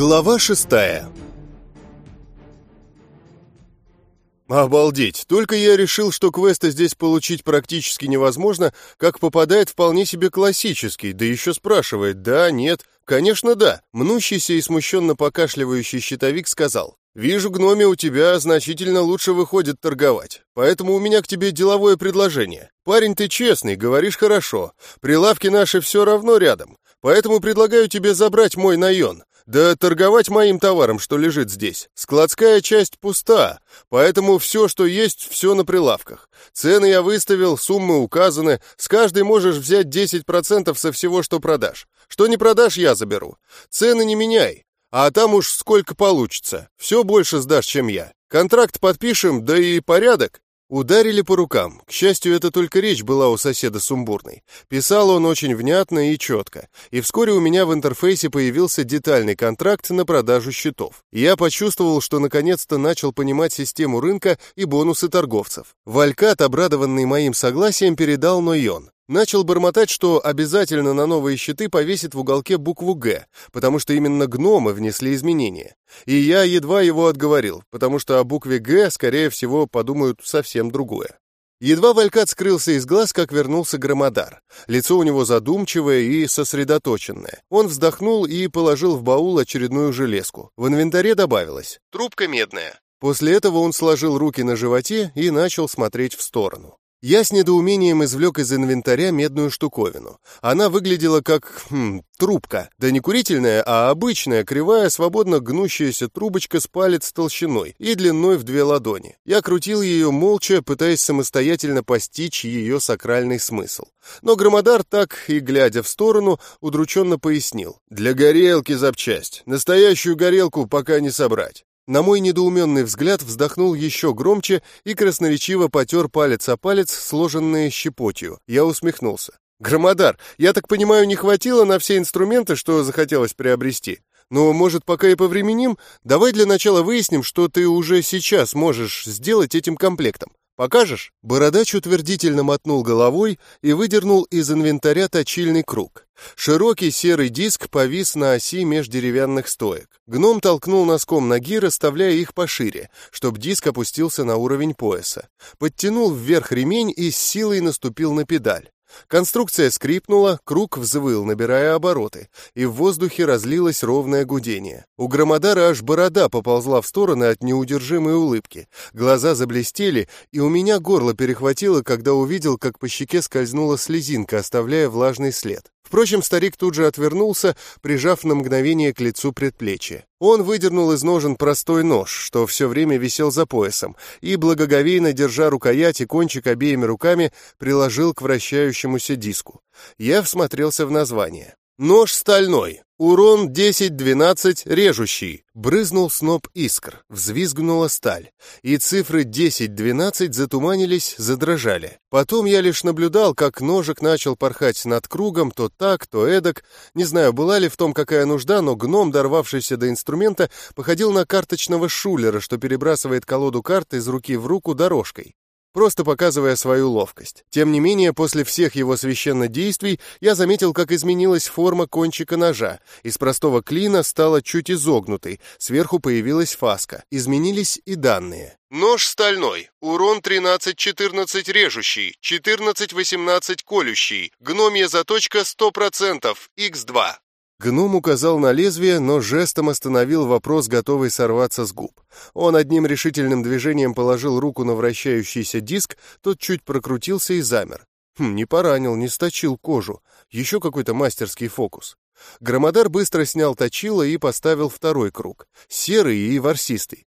Глава шестая Обалдеть! Только я решил, что квесты здесь получить практически невозможно, как попадает вполне себе классический, да еще спрашивает «да», «нет». Конечно, да. Мнущийся и смущенно покашливающий щитовик сказал «Вижу, гноме, у тебя значительно лучше выходит торговать, поэтому у меня к тебе деловое предложение. Парень ты честный, говоришь хорошо, прилавки наши все равно рядом, поэтому предлагаю тебе забрать мой наен, да торговать моим товаром, что лежит здесь. Складская часть пуста, поэтому все, что есть, все на прилавках. Цены я выставил, суммы указаны, с каждой можешь взять 10% со всего, что продашь. Что не продашь, я заберу. Цены не меняй, а там уж сколько получится. Все больше сдашь, чем я. Контракт подпишем, да и порядок. Ударили по рукам. К счастью, это только речь была у соседа сумбурной. Писал он очень внятно и четко. И вскоре у меня в интерфейсе появился детальный контракт на продажу счетов. Я почувствовал, что наконец-то начал понимать систему рынка и бонусы торговцев. Валькат, обрадованный моим согласием, передал Нойон. Начал бормотать, что обязательно на новые щиты повесит в уголке букву «Г», потому что именно гномы внесли изменения. И я едва его отговорил, потому что о букве «Г», скорее всего, подумают совсем другое. Едва Валькат скрылся из глаз, как вернулся Громодар. Лицо у него задумчивое и сосредоточенное. Он вздохнул и положил в баул очередную железку. В инвентаре добавилось «трубка медная». После этого он сложил руки на животе и начал смотреть в сторону. Я с недоумением извлек из инвентаря медную штуковину. Она выглядела как... Хм, трубка. Да не курительная, а обычная, кривая, свободно гнущаяся трубочка с палец толщиной и длиной в две ладони. Я крутил ее молча, пытаясь самостоятельно постичь ее сакральный смысл. Но Громодар, так и глядя в сторону, удрученно пояснил. «Для горелки запчасть. Настоящую горелку пока не собрать. На мой недоуменный взгляд вздохнул еще громче и красноречиво потер палец о палец, сложенные щепотью. Я усмехнулся. «Громодар, я так понимаю, не хватило на все инструменты, что захотелось приобрести? Но, может, пока и повременим? Давай для начала выясним, что ты уже сейчас можешь сделать этим комплектом. Покажешь?» Бородач утвердительно мотнул головой и выдернул из инвентаря точильный круг. Широкий серый диск повис на оси меж деревянных стоек. Гном толкнул носком ноги, расставляя их пошире, чтобы диск опустился на уровень пояса. Подтянул вверх ремень и с силой наступил на педаль. Конструкция скрипнула, круг взвыл, набирая обороты, и в воздухе разлилось ровное гудение. У Громодара аж борода поползла в стороны от неудержимой улыбки. Глаза заблестели, и у меня горло перехватило, когда увидел, как по щеке скользнула слезинка, оставляя влажный след. Впрочем, старик тут же отвернулся, прижав на мгновение к лицу предплечье. Он выдернул из ножен простой нож, что все время висел за поясом, и, благоговейно держа рукоять и кончик обеими руками, приложил к вращающемуся диску. Я всмотрелся в название. Нож стальной. Урон 10-12 режущий. Брызнул сноп искр. Взвизгнула сталь. И цифры 10-12 затуманились, задрожали. Потом я лишь наблюдал, как ножик начал порхать над кругом, то так, то эдак. Не знаю, была ли в том какая нужда, но гном, дорвавшийся до инструмента, походил на карточного шулера, что перебрасывает колоду карт из руки в руку дорожкой просто показывая свою ловкость. Тем не менее, после всех его священных действий я заметил, как изменилась форма кончика ножа. Из простого клина стала чуть изогнутой, сверху появилась фаска. Изменились и данные. Нож стальной. Урон 13-14 режущий, 14-18 колющий. Гномья заточка 100%, x2. Гном указал на лезвие, но жестом остановил вопрос, готовый сорваться с губ. Он одним решительным движением положил руку на вращающийся диск, тот чуть прокрутился и замер. Хм, не поранил, не сточил кожу. Еще какой-то мастерский фокус. Громодар быстро снял точило и поставил второй круг. Серый и ворсистый.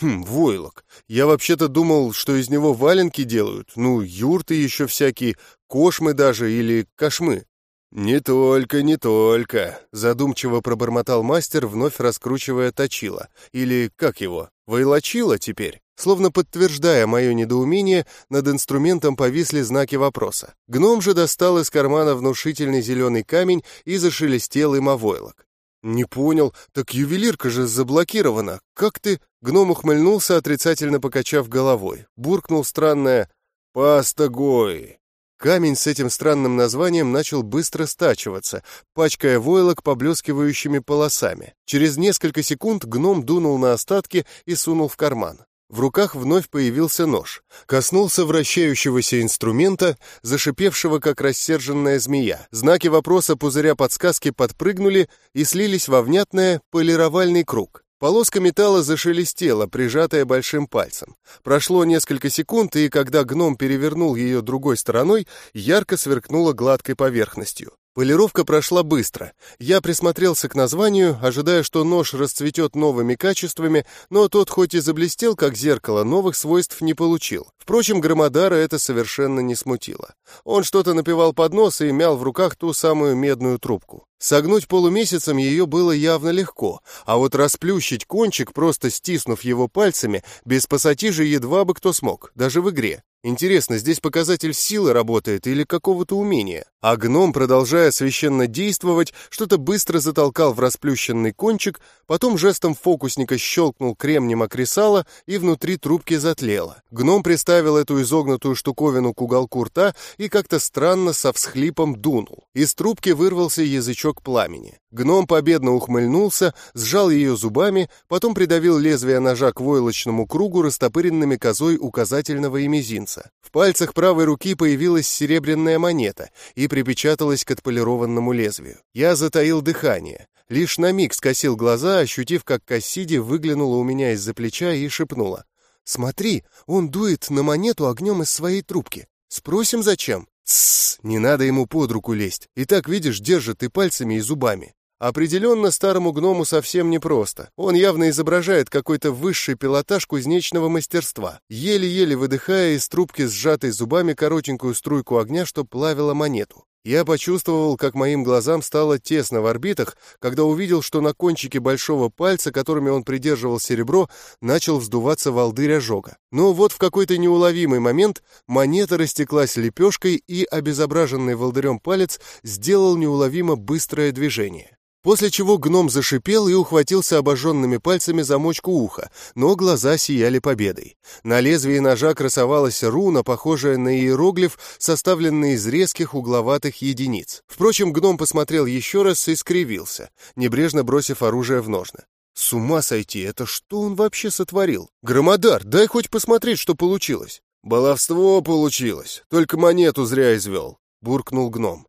Хм, войлок. Я вообще-то думал, что из него валенки делают. Ну, юрты еще всякие, кошмы даже или кошмы. «Не только, не только», — задумчиво пробормотал мастер, вновь раскручивая точило. Или, как его, войлочило теперь? Словно подтверждая мое недоумение, над инструментом повисли знаки вопроса. Гном же достал из кармана внушительный зеленый камень и зашелестел им о войлок. «Не понял, так ювелирка же заблокирована. Как ты...» Гном ухмыльнулся, отрицательно покачав головой. Буркнул странное «Паста Гои». Камень с этим странным названием начал быстро стачиваться, пачкая войлок поблескивающими полосами. Через несколько секунд гном дунул на остатки и сунул в карман. В руках вновь появился нож. Коснулся вращающегося инструмента, зашипевшего, как рассерженная змея. Знаки вопроса пузыря подсказки подпрыгнули и слились во внятное полировальный круг. Полоска металла зашелестела, прижатая большим пальцем. Прошло несколько секунд, и когда гном перевернул ее другой стороной, ярко сверкнула гладкой поверхностью. Полировка прошла быстро. Я присмотрелся к названию, ожидая, что нож расцветет новыми качествами, но тот хоть и заблестел, как зеркало, новых свойств не получил. Впрочем, Громодара это совершенно не смутило. Он что-то напевал под нос и мял в руках ту самую медную трубку. Согнуть полумесяцем ее было явно легко, а вот расплющить кончик, просто стиснув его пальцами, без пассатижи едва бы кто смог, даже в игре. Интересно, здесь показатель силы работает или какого-то умения? А гном, продолжая священно действовать, что-то быстро затолкал в расплющенный кончик, потом жестом фокусника щелкнул кремнем окресала, и внутри трубки затлело. Гном приставил эту изогнутую штуковину к уголку рта и как-то странно со всхлипом дунул. Из трубки вырвался язычок пламени. Гном победно ухмыльнулся, сжал ее зубами, потом придавил лезвие ножа к войлочному кругу растопыренными козой указательного и мизинца. В пальцах правой руки появилась серебряная монета и припечаталась к отполированному лезвию. Я затаил дыхание. Лишь на миг скосил глаза, ощутив, как Кассиди выглянула у меня из-за плеча и шепнула. «Смотри, он дует на монету огнем из своей трубки. Спросим, зачем?» «Тссс, не надо ему под руку лезть. И так, видишь, держит и пальцами, и зубами. Определенно старому гному совсем непросто. Он явно изображает какой-то высший пилотаж кузнечного мастерства, еле-еле выдыхая из трубки сжатой зубами коротенькую струйку огня, что плавила монету. Я почувствовал, как моим глазам стало тесно в орбитах, когда увидел, что на кончике большого пальца, которыми он придерживал серебро, начал вздуваться волдырь ожога. Но вот в какой-то неуловимый момент монета растеклась лепешкой, и обезображенный волдырем палец сделал неуловимо быстрое движение. После чего гном зашипел и ухватился обожженными пальцами за мочку уха, но глаза сияли победой. На лезвии ножа красовалась руна, похожая на иероглиф, составленный из резких угловатых единиц. Впрочем, гном посмотрел еще раз и скривился, небрежно бросив оружие в ножны. С ума сойти, это что он вообще сотворил? Громодар, дай хоть посмотреть, что получилось. Баловство получилось, только монету зря извел, буркнул гном.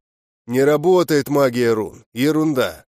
Не работает магия рун, ерунда.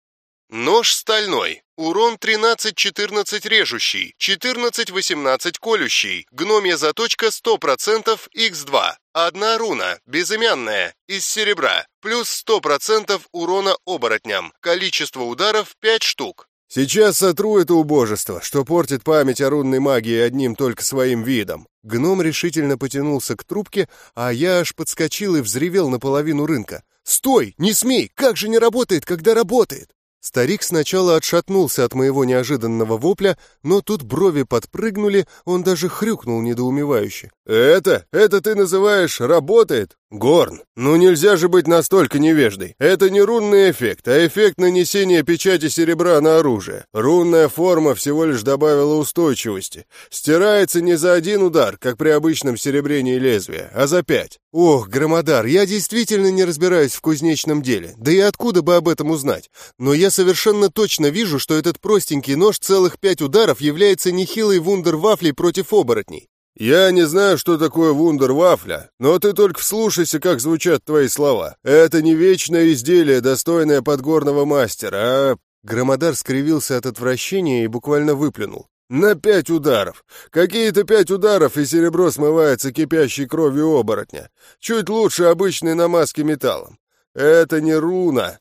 Нож стальной. Урон 13-14 режущий, 14-18 колющий. Гномья заточка 100% x2. Одна руна, безымянная, из серебра. Плюс 100% урона оборотням. Количество ударов 5 штук. Сейчас сотру это убожество, что портит память о рунной магии одним только своим видом. Гном решительно потянулся к трубке, а я аж подскочил и взревел наполовину рынка. «Стой! Не смей! Как же не работает, когда работает!» Старик сначала отшатнулся от моего неожиданного вопля, но тут брови подпрыгнули, он даже хрюкнул недоумевающе. «Это? Это ты называешь «работает»? Горн, ну нельзя же быть настолько невеждой. Это не рунный эффект, а эффект нанесения печати серебра на оружие. Рунная форма всего лишь добавила устойчивости. Стирается не за один удар, как при обычном серебрении лезвия, а за пять. Ох, Громодар, я действительно не разбираюсь в кузнечном деле. Да и откуда бы об этом узнать? Но я совершенно точно вижу, что этот простенький нож целых пять ударов является нехилой вундервафлей против оборотней. «Я не знаю, что такое вундервафля, но ты только вслушайся, как звучат твои слова. Это не вечное изделие, достойное подгорного мастера, а...» Громодар скривился от отвращения и буквально выплюнул. «На пять ударов! Какие-то пять ударов, и серебро смывается кипящей кровью оборотня. Чуть лучше обычной намазки металлом. Это не руна!»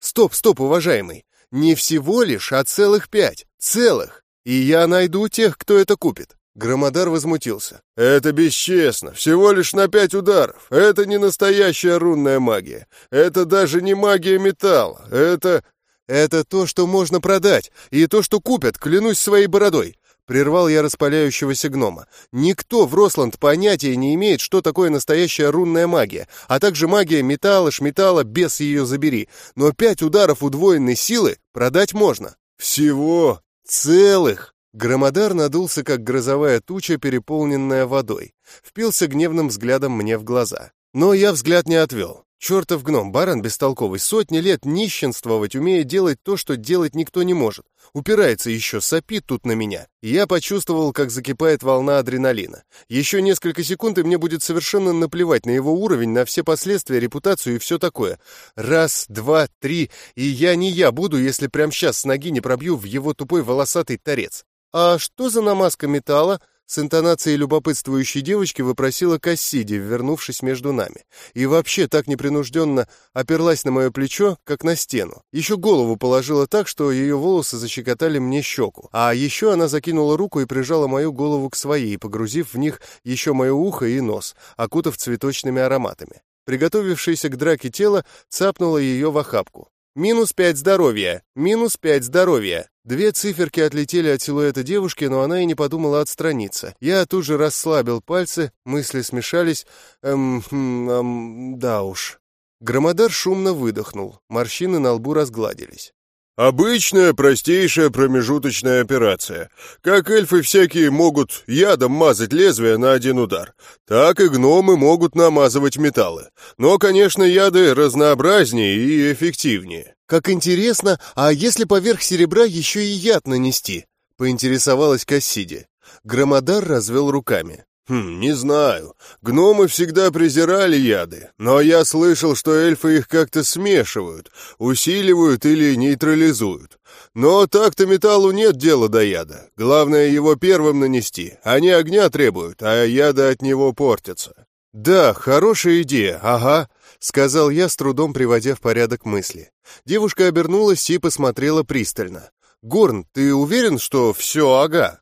«Стоп, стоп, уважаемый! Не всего лишь, а целых пять! Целых! И я найду тех, кто это купит!» Громодар возмутился. «Это бесчестно. Всего лишь на пять ударов. Это не настоящая рунная магия. Это даже не магия металла. Это...» «Это то, что можно продать, и то, что купят, клянусь своей бородой!» Прервал я распаляющегося гнома. «Никто в Росланд понятия не имеет, что такое настоящая рунная магия, а также магия металла, шметалла, без ее забери. Но пять ударов удвоенной силы продать можно». «Всего?» «Целых!» Громодар надулся, как грозовая туча, переполненная водой. Впился гневным взглядом мне в глаза. Но я взгляд не отвел. Чертов гном, баран бестолковый, сотни лет нищенствовать, умеет делать то, что делать никто не может. Упирается еще, сопит тут на меня. Я почувствовал, как закипает волна адреналина. Еще несколько секунд, и мне будет совершенно наплевать на его уровень, на все последствия, репутацию и все такое. Раз, два, три, и я не я буду, если прямо сейчас с ноги не пробью в его тупой волосатый торец. «А что за намазка металла?» С интонацией любопытствующей девочки выпросила Кассиди, вернувшись между нами. И вообще так непринужденно оперлась на мое плечо, как на стену. Еще голову положила так, что ее волосы защекотали мне щеку. А еще она закинула руку и прижала мою голову к своей, погрузив в них еще мое ухо и нос, окутав цветочными ароматами. Приготовившееся к драке тело цапнуло ее в охапку. Минус пять здоровья, минус пять здоровья. Две циферки отлетели от силуэта девушки, но она и не подумала отстраниться. Я тут же расслабил пальцы, мысли смешались. Эм, хм, эм, да уж. Громодар шумно выдохнул, морщины на лбу разгладились. Обычная, простейшая промежуточная операция. Как эльфы всякие могут ядом мазать лезвие на один удар, так и гномы могут намазывать металлы. Но, конечно, яды разнообразнее и эффективнее. Как интересно, а если поверх серебра еще и яд нанести? Поинтересовалась Кассиди. Громодар развел руками. Хм, не знаю. Гномы всегда презирали яды, но я слышал, что эльфы их как-то смешивают, усиливают или нейтрализуют. Но так-то металлу нет дела до яда. Главное его первым нанести. Они огня требуют, а яды от него портятся. Да, хорошая идея, ага, сказал я, с трудом приводя в порядок мысли. Девушка обернулась и посмотрела пристально. Горн, ты уверен, что все ага?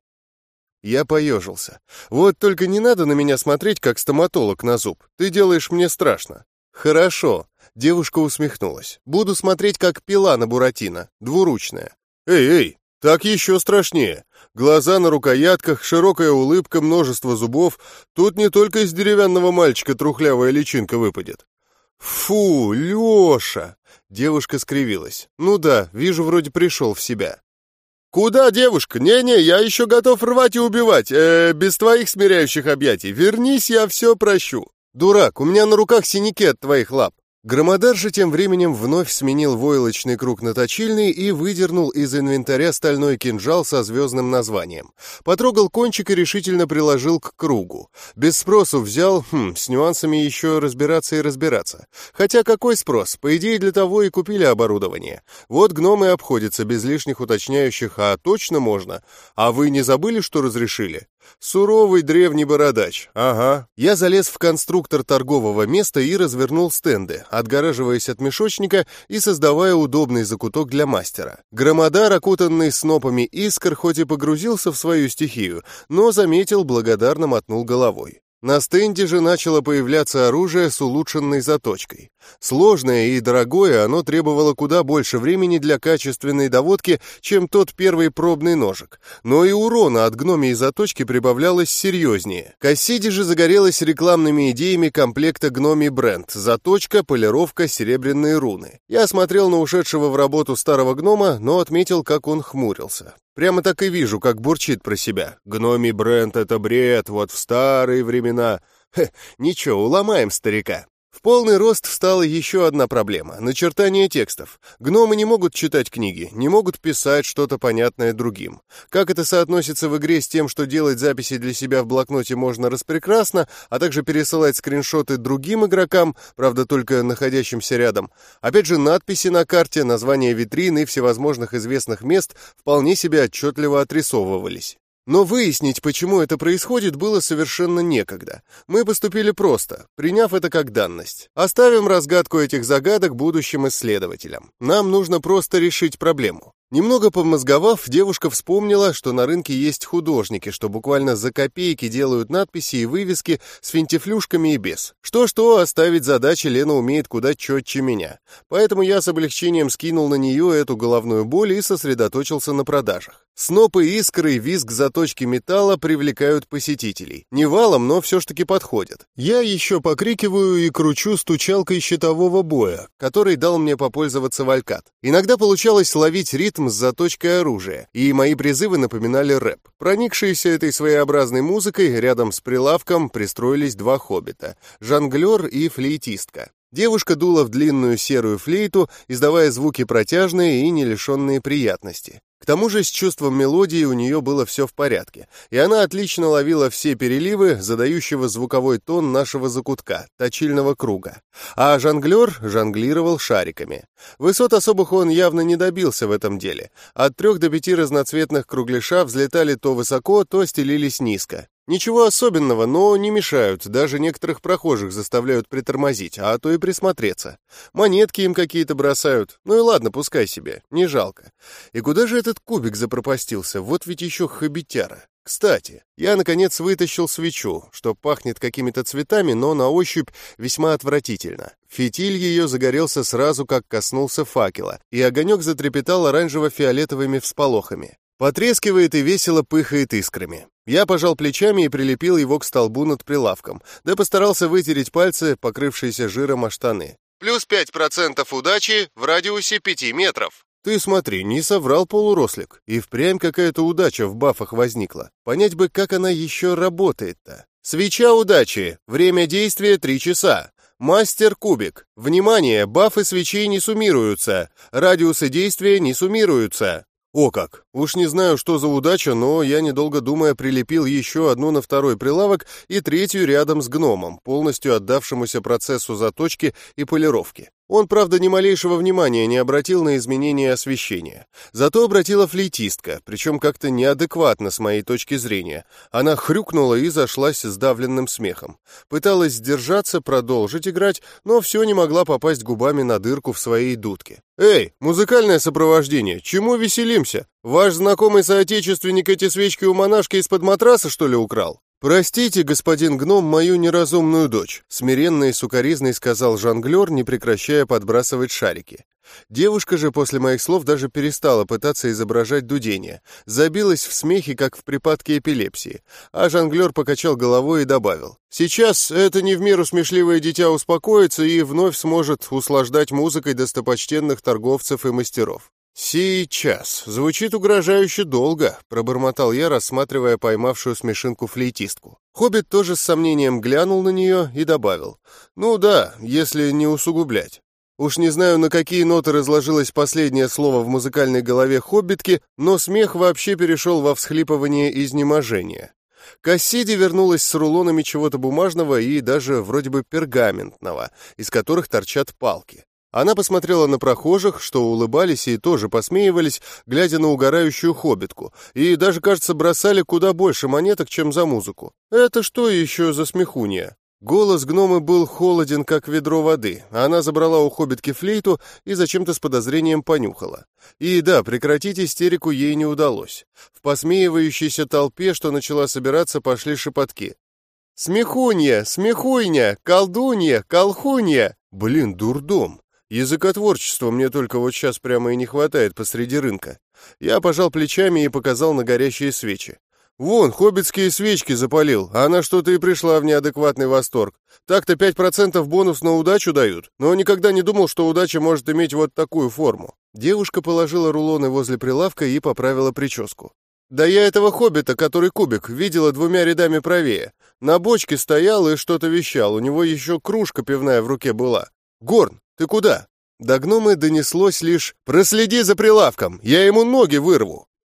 Я поежился. «Вот только не надо на меня смотреть, как стоматолог на зуб. Ты делаешь мне страшно». «Хорошо», — девушка усмехнулась. «Буду смотреть, как пила на Буратино, двуручная». «Эй, эй, так еще страшнее. Глаза на рукоятках, широкая улыбка, множество зубов. Тут не только из деревянного мальчика трухлявая личинка выпадет». «Фу, Леша!» Девушка скривилась. «Ну да, вижу, вроде пришел в себя». «Куда, девушка? Не-не, я еще готов рвать и убивать, э, без твоих смиряющих объятий. Вернись, я все прощу». «Дурак, у меня на руках синяки от твоих лап». Громодар же тем временем вновь сменил войлочный круг на точильный и выдернул из инвентаря стальной кинжал со звездным названием. Потрогал кончик и решительно приложил к кругу. Без спросу взял, хм, с нюансами еще разбираться и разбираться. Хотя какой спрос? По идее, для того и купили оборудование. Вот гномы обходятся без лишних уточняющих, а точно можно. А вы не забыли, что разрешили? Суровый древний бородач. Ага. Я залез в конструктор торгового места и развернул стенды, отгораживаясь от мешочника и создавая удобный закуток для мастера. Громодар, окутанный снопами искр, хоть и погрузился в свою стихию, но заметил, благодарно мотнул головой. На стенде же начало появляться оружие с улучшенной заточкой. Сложное и дорогое, оно требовало куда больше времени для качественной доводки, чем тот первый пробный ножик. Но и урона от гномии заточки прибавлялось серьезнее. Кассиди же загорелась рекламными идеями комплекта гноми бренд. Заточка, полировка, серебряные руны. Я смотрел на ушедшего в работу старого гнома, но отметил, как он хмурился. Прямо так и вижу, как бурчит про себя. Гноми бренд — это бред, вот в старые времена. Хе, ничего, уломаем старика. В полный рост встала еще одна проблема — начертание текстов. Гномы не могут читать книги, не могут писать что-то понятное другим. Как это соотносится в игре с тем, что делать записи для себя в блокноте можно распрекрасно, а также пересылать скриншоты другим игрокам, правда, только находящимся рядом. Опять же, надписи на карте, названия витрин и всевозможных известных мест вполне себе отчетливо отрисовывались. Но выяснить, почему это происходит, было совершенно некогда. Мы поступили просто, приняв это как данность. Оставим разгадку этих загадок будущим исследователям. Нам нужно просто решить проблему. Немного помозговав, девушка вспомнила, что на рынке есть художники, что буквально за копейки делают надписи и вывески с финтифлюшками и без. Что-что, оставить задачи Лена умеет куда четче меня. Поэтому я с облегчением скинул на нее эту головную боль и сосредоточился на продажах. Снопы искры и визг заточки металла привлекают посетителей. Не валом, но все ж таки подходят. Я еще покрикиваю и кручу стучалкой щитового боя, который дал мне попользоваться Валькат. Иногда получалось ловить ритм ритм с заточкой оружия, и мои призывы напоминали рэп. Проникшиеся этой своеобразной музыкой, рядом с прилавком пристроились два хоббита — жонглер и флейтистка. Девушка дула в длинную серую флейту, издавая звуки протяжные и не лишенные приятности. К тому же с чувством мелодии у нее было все в порядке, и она отлично ловила все переливы, задающего звуковой тон нашего закутка, точильного круга. А жонглер жонглировал шариками. Высот особых он явно не добился в этом деле. От трех до пяти разноцветных кругляша взлетали то высоко, то стелились низко. Ничего особенного, но не мешают, даже некоторых прохожих заставляют притормозить, а то и присмотреться. Монетки им какие-то бросают. Ну и ладно, пускай себе, не жалко. И куда же этот кубик запропастился? Вот ведь еще хобитяра. Кстати, я, наконец, вытащил свечу, что пахнет какими-то цветами, но на ощупь весьма отвратительно. Фитиль ее загорелся сразу, как коснулся факела, и огонек затрепетал оранжево-фиолетовыми всполохами. Потрескивает и весело пыхает искрами. Я пожал плечами и прилепил его к столбу над прилавком, да постарался вытереть пальцы, покрывшиеся жиром о штаны. Плюс 5% удачи в радиусе 5 метров. Ты смотри, не соврал полурослик. И впрямь какая-то удача в бафах возникла. Понять бы, как она еще работает-то. Свеча удачи. Время действия 3 часа. Мастер-кубик. Внимание, бафы свечей не суммируются. Радиусы действия не суммируются. О как! Уж не знаю, что за удача, но я, недолго думая, прилепил еще одну на второй прилавок и третью рядом с гномом, полностью отдавшемуся процессу заточки и полировки. Он, правда, ни малейшего внимания не обратил на изменение освещения. Зато обратила флейтистка, причем как-то неадекватно с моей точки зрения. Она хрюкнула и зашлась сдавленным смехом. Пыталась сдержаться, продолжить играть, но все не могла попасть губами на дырку в своей дудке. «Эй, музыкальное сопровождение, чему веселимся? Ваш знакомый соотечественник эти свечки у монашки из-под матраса, что ли, украл?» «Простите, господин гном, мою неразумную дочь», — смиренно и сукоризной сказал жонглер, не прекращая подбрасывать шарики. Девушка же после моих слов даже перестала пытаться изображать дудение, забилась в смехе, как в припадке эпилепсии, а жонглер покачал головой и добавил, «Сейчас это не в меру смешливое дитя успокоится и вновь сможет услаждать музыкой достопочтенных торговцев и мастеров». «Сейчас. Звучит угрожающе долго», — пробормотал я, рассматривая поймавшую смешинку флейтистку. Хоббит тоже с сомнением глянул на нее и добавил. «Ну да, если не усугублять». Уж не знаю, на какие ноты разложилось последнее слово в музыкальной голове хоббитки, но смех вообще перешел во всхлипывание изнеможения. Кассиди вернулась с рулонами чего-то бумажного и даже вроде бы пергаментного, из которых торчат палки. Она посмотрела на прохожих, что улыбались и тоже посмеивались, глядя на угорающую хоббитку, и даже, кажется, бросали куда больше монеток, чем за музыку. Это что еще за смехунья? Голос гномы был холоден, как ведро воды. Она забрала у хоббитки флейту и зачем-то с подозрением понюхала. И да, прекратить истерику ей не удалось. В посмеивающейся толпе, что начала собираться, пошли шепотки. «Смехунья! Смехуйня! Колдунья! Колхунья!» Блин, дурдом. Языкотворчества мне только вот сейчас прямо и не хватает посреди рынка. Я пожал плечами и показал на горящие свечи. Вон, хоббитские свечки запалил, а она что-то и пришла в неадекватный восторг. Так-то 5% бонус на удачу дают, но никогда не думал, что удача может иметь вот такую форму. Девушка положила рулоны возле прилавка и поправила прическу. Да я этого хоббита, который кубик, видела двумя рядами правее. На бочке стоял и что-то вещал, у него еще кружка пивная в руке была. Горн, «Ты куда?» До гнома донеслось лишь «Проследи за прилавком, я ему ноги вырву».